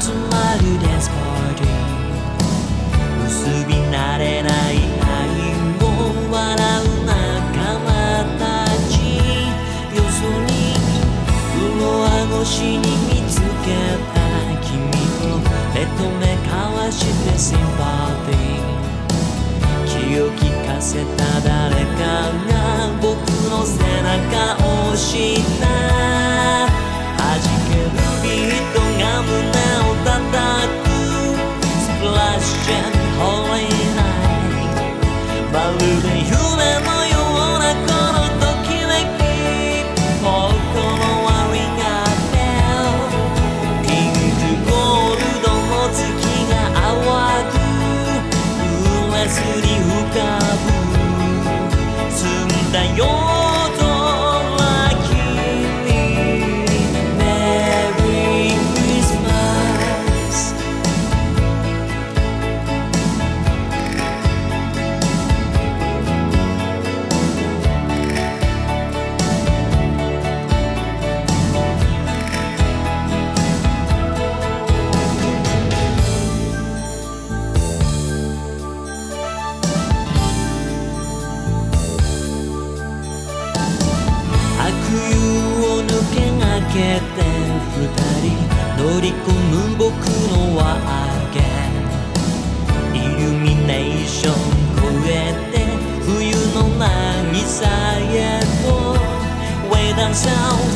集まるデスパーティー結び慣れない愛を笑う仲間たち。よそに雲は越しに見つけた君を目と目交わしてシンパティ気を利かせた誰かが僕の背中を押した。シけて二人乗り込む僕のワーゲンイルミネーション越えて冬の渚へと Way down south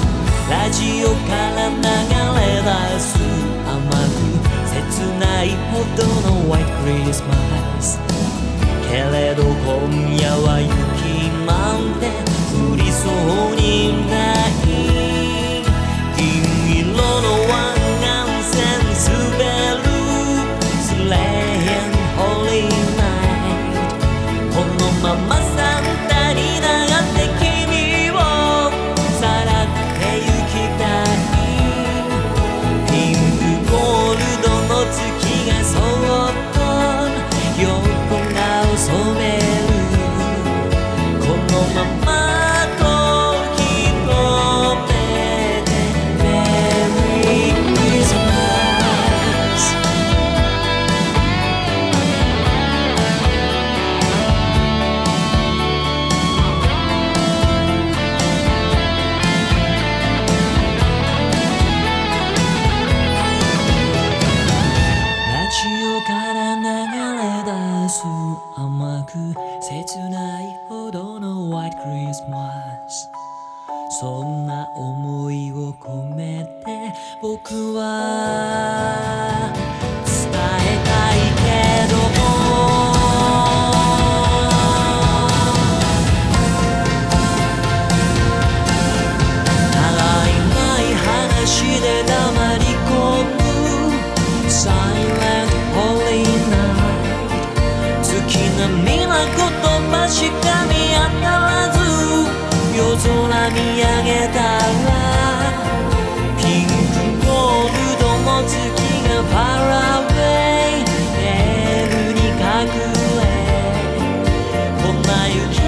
ラジオから流れ出す甘く切ないほどの White Christmas けれど Christmas. そんな思いを込めて僕は伝えたいけど。たらいない話で黙り込む。見上げたらピンクゴールドの月がパラウェイ。レールに隠れこんな雪